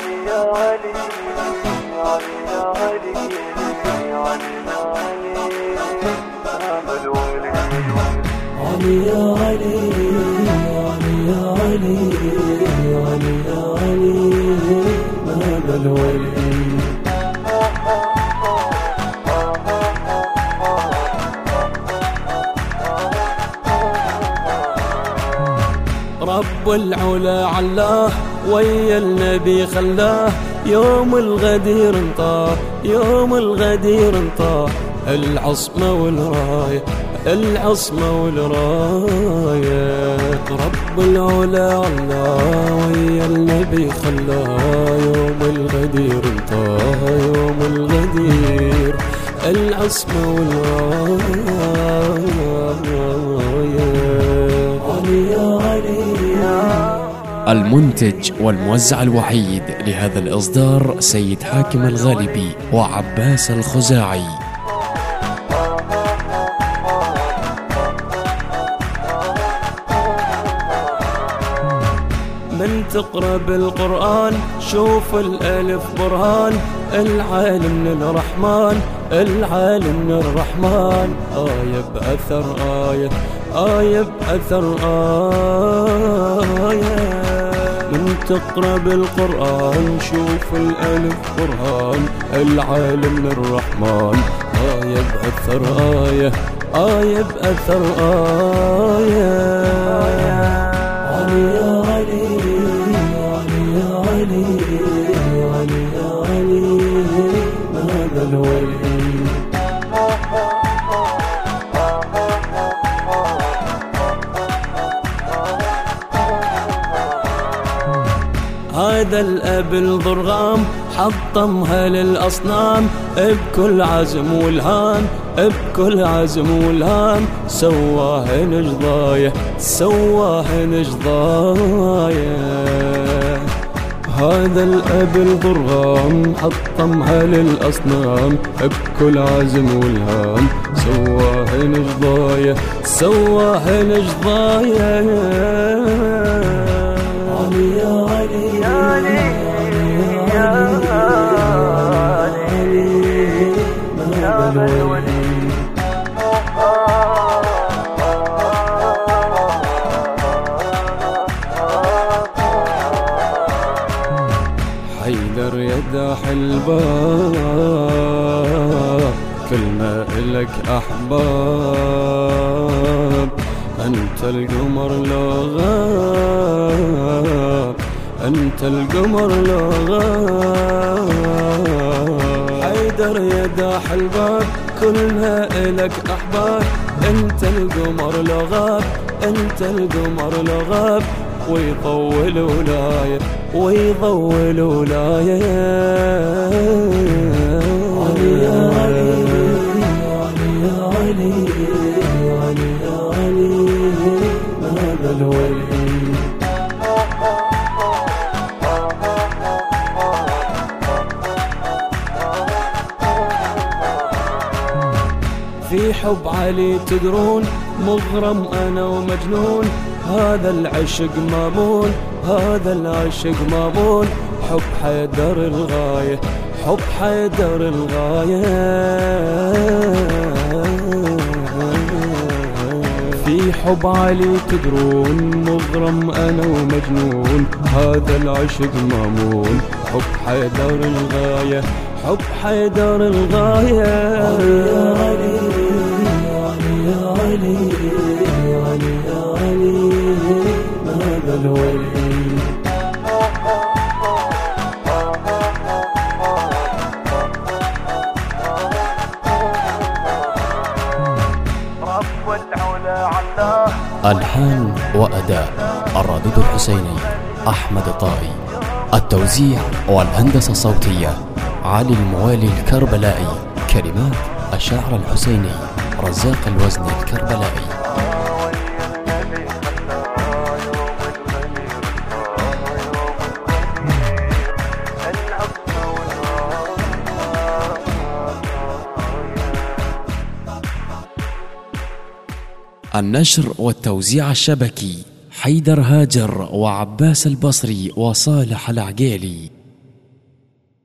علي يا علي علي يا علي علي يا علي أمل ولي علي يا علي علي يا علي علي يا علي باب الولي رب العلا علاه. ويا النبي خلاه يوم الغدير انطاه يوم الغدير انطاه. العصمة والراية العصمة والراية. رب العلا علاه ويا النبي خلاه يوم الغدير انطاه يوم الغدير. العصمة والراية. المنتج والموزع الوحيد لهذا الإصدار سيد حاكم الغالبي وعباس الخزاعي. من تقرأ بالقرآن شوف الألف برهان العالم من الرحمن العالم من الرحمن. آية بأثر آية آية بأثر آية. تقرأ بالقرآن شوف الألف برهان العالم من الرحمن آية بأثر آية آية بأثر آية. هذا الأب الضرغام حطمها للأصنام بكل عزم والهام بكل عزم والهام سواه نجضاية سواه نجضاية. هذا الأب الضرغام حطمها للأصنام بكل عزم والهام سواه نجضاية سواه نجضاية. يا علي يا علي يا علي يا أمل ولي حيدر يداح الباب كل ما إلك أحباب. أنت القمر لو غاب. أنت القمر لو غاب. حيدر يداح الباب كل ما إلك أحباب. أنت القمر لو غاب أنت القمر لو غاب. ويطول ولاية ويطول ولاية. حب علي تدرون مغرم أنا ومجنون. هذا العشق مامون هذا العشق مامون حب حيدر الغاية حب حيدر الغاية. في حب علي تدرون مغرم أنا ومجنون. هذا العشق مامون حب حيدر الغاية حب حيدر الغاية. ألحان وأداء الردود الحسيني أحمد طائي التوزيع والهندسة الصوتية علي الموالي الكربلائي. كلمات الشاعر الحسيني رزاق الوزن الكربلائي. النشر والتوزيع الشبكي حيدر هاجر وعباس البصري وصالح العقيلي.